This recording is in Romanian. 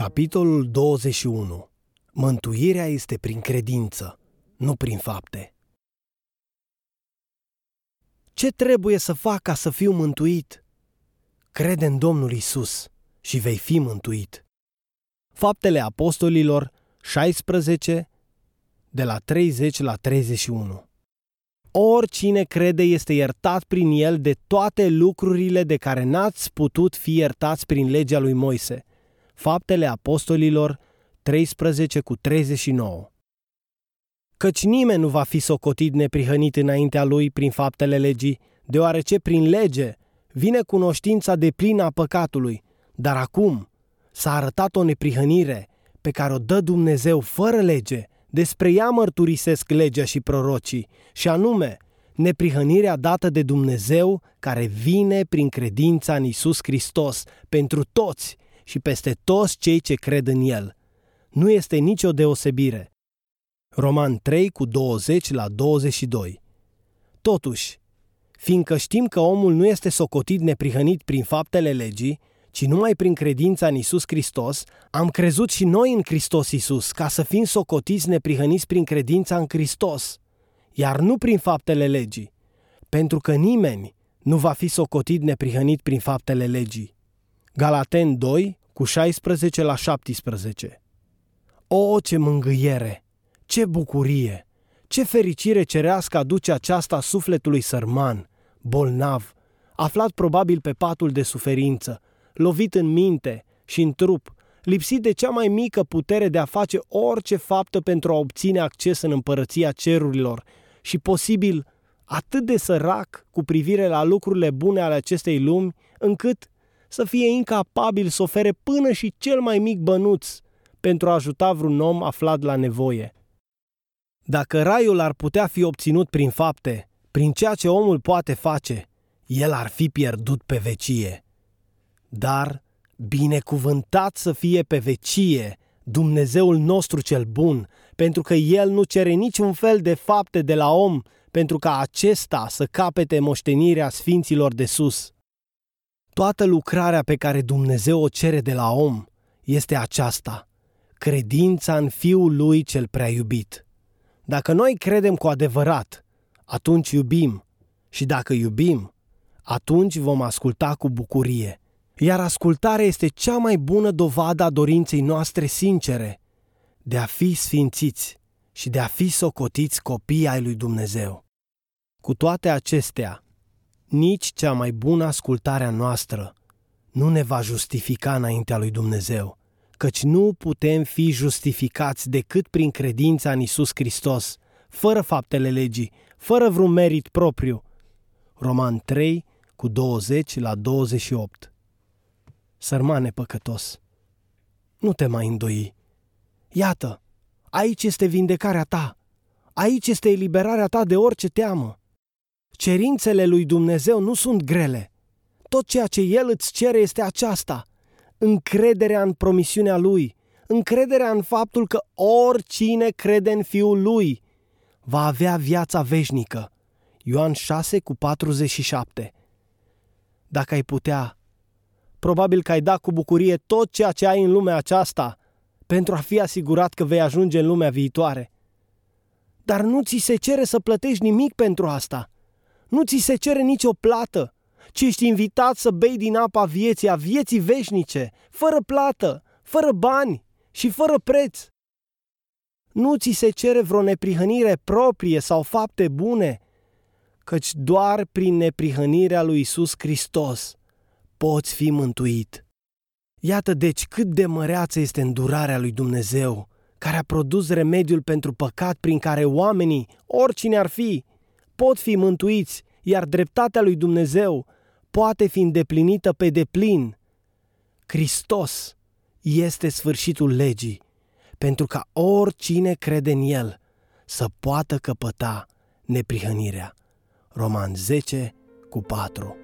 Capitolul 21 Mântuirea este prin credință, nu prin fapte. Ce trebuie să fac ca să fiu mântuit? Crede în Domnul Isus și vei fi mântuit. Faptele Apostolilor 16, de la 30 la 31. Oricine crede este iertat prin el de toate lucrurile de care n-ați putut fi iertați prin legea lui Moise – Faptele Apostolilor 13 cu 39. Căci nimeni nu va fi socotit neprihănit înaintea lui prin faptele legii, deoarece prin lege vine cunoștința de plină a păcatului, dar acum s-a arătat o neprihănire pe care o dă Dumnezeu fără lege, despre ea mărturisesc legea și prorocii, și anume neprihănirea dată de Dumnezeu care vine prin credința în Isus Hristos pentru toți și peste toți cei ce cred în El. Nu este nicio deosebire. Roman 3 cu 20 la 22 Totuși, fiindcă știm că omul nu este socotit neprihănit prin faptele legii, ci numai prin credința în Isus Hristos, am crezut și noi în Hristos Isus, ca să fim socotiți neprihăniți prin credința în Hristos, iar nu prin faptele legii, pentru că nimeni nu va fi socotit neprihănit prin faptele legii. Galaten 2, cu 16 la 17. O, ce mângâiere! Ce bucurie! Ce fericire cerească aduce aceasta sufletului sărman, bolnav, aflat probabil pe patul de suferință, lovit în minte și în trup, lipsit de cea mai mică putere de a face orice faptă pentru a obține acces în împărăția cerurilor și posibil atât de sărac cu privire la lucrurile bune ale acestei lumi, încât să fie incapabil să ofere până și cel mai mic bănuț pentru a ajuta vreun om aflat la nevoie. Dacă raiul ar putea fi obținut prin fapte, prin ceea ce omul poate face, el ar fi pierdut pe vecie. Dar, binecuvântat să fie pe vecie Dumnezeul nostru cel bun, pentru că El nu cere niciun fel de fapte de la om, pentru ca acesta să capete moștenirea sfinților de sus. Toată lucrarea pe care Dumnezeu o cere de la om este aceasta, credința în Fiul Lui cel prea iubit. Dacă noi credem cu adevărat, atunci iubim și dacă iubim, atunci vom asculta cu bucurie. Iar ascultarea este cea mai bună dovadă a dorinței noastre sincere de a fi sfințiți și de a fi socotiți copii ai lui Dumnezeu. Cu toate acestea, nici cea mai bună ascultare a noastră nu ne va justifica înaintea lui Dumnezeu, căci nu putem fi justificați decât prin credința în Isus Hristos, fără faptele legii, fără vreun merit propriu. Roman 3, cu 20 la 28 Sărmane păcătos, nu te mai îndoi. Iată, aici este vindecarea ta, aici este eliberarea ta de orice teamă. Cerințele lui Dumnezeu nu sunt grele. Tot ceea ce El îți cere este aceasta, încrederea în promisiunea Lui, încrederea în faptul că oricine crede în Fiul Lui va avea viața veșnică. Ioan 6 cu 47 Dacă ai putea, probabil că ai da cu bucurie tot ceea ce ai în lumea aceasta pentru a fi asigurat că vei ajunge în lumea viitoare. Dar nu ți se cere să plătești nimic pentru asta – nu ți se cere nicio plată, ci ești invitat să bei din apa vieții, a vieții veșnice, fără plată, fără bani și fără preț. Nu ți se cere vreo neprihănire proprie sau fapte bune, căci doar prin neprihănirea lui Isus Hristos poți fi mântuit. Iată deci cât de măreață este îndurarea lui Dumnezeu, care a produs remediul pentru păcat prin care oamenii, oricine ar fi, pot fi mântuiți, iar dreptatea lui Dumnezeu poate fi îndeplinită pe deplin. Hristos este sfârșitul legii, pentru ca oricine crede în El să poată căpăta neprihănirea. Roman 10 cu 4